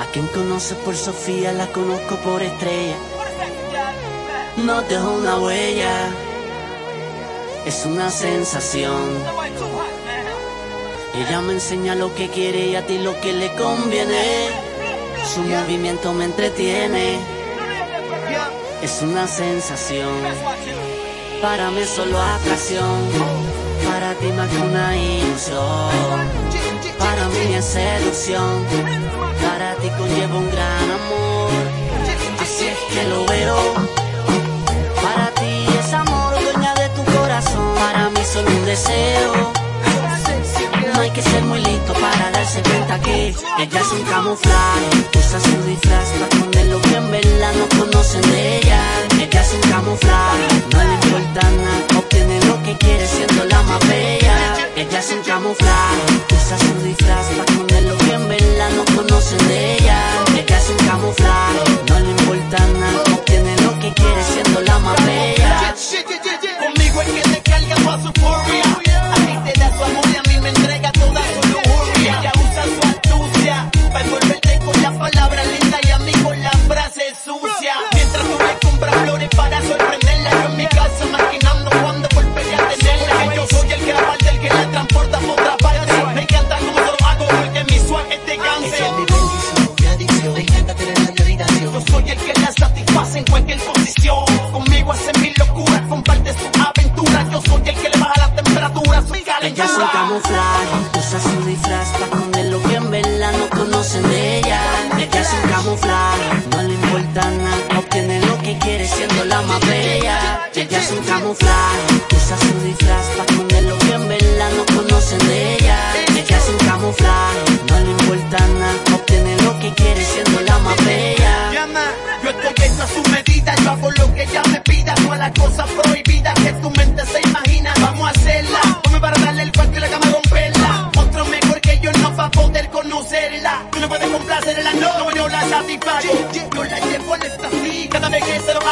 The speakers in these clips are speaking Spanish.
A quien conoce por Sofía, la conozco por estrella. No dejo una huella, es una sensación. Ella me enseña lo que quiere y a ti lo que le conviene. Su movimiento me entretiene, es una sensación. Para mí solo atracción, para ti más que una ilusión. Para mí es seducción, No hay que ser muy listo para darse cuenta que ella es un camuflaje. Usa su disfraz para esconder lo que en verdad habitación. Yo soy el que la satisface en cualquier posición. Conmigo hace mil locuras, comparte su aventura. Yo soy el que le baja la temperatura, su Ella es un calentura. camuflaje, usa su disfraz para esconder lo que en verdad no conocen de ella. Ella es un camuflaje, no le importa nada, obtiene lo que quiere siendo la más bella. Ella es un camuflaje, usa su disfraz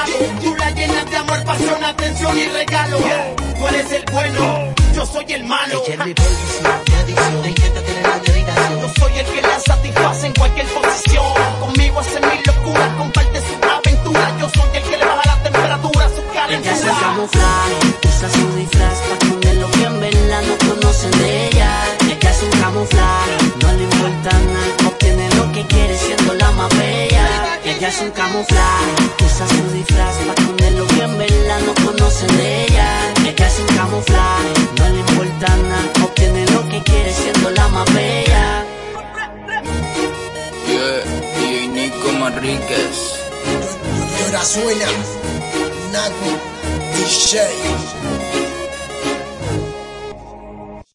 hago, tú la llenas de amor, pasión, atención y regalo, tú eres el bueno, yo soy el malo. Yo soy el que la satisface en cualquier posición. Conmigo hace mil locuras, comparte su aventura. Yo soy el que le baja la temperatura, su Ella calentura. camuflaje, usa su Ella es un camuflaje, usa su disfraz para esconder lo que en verdad no conocen de ella. Ella es un camuflaje, no le importa nada, obtiene lo que quiere siendo la más bella. Yeah, Nico Manríquez. Y ahora suena Nago DJ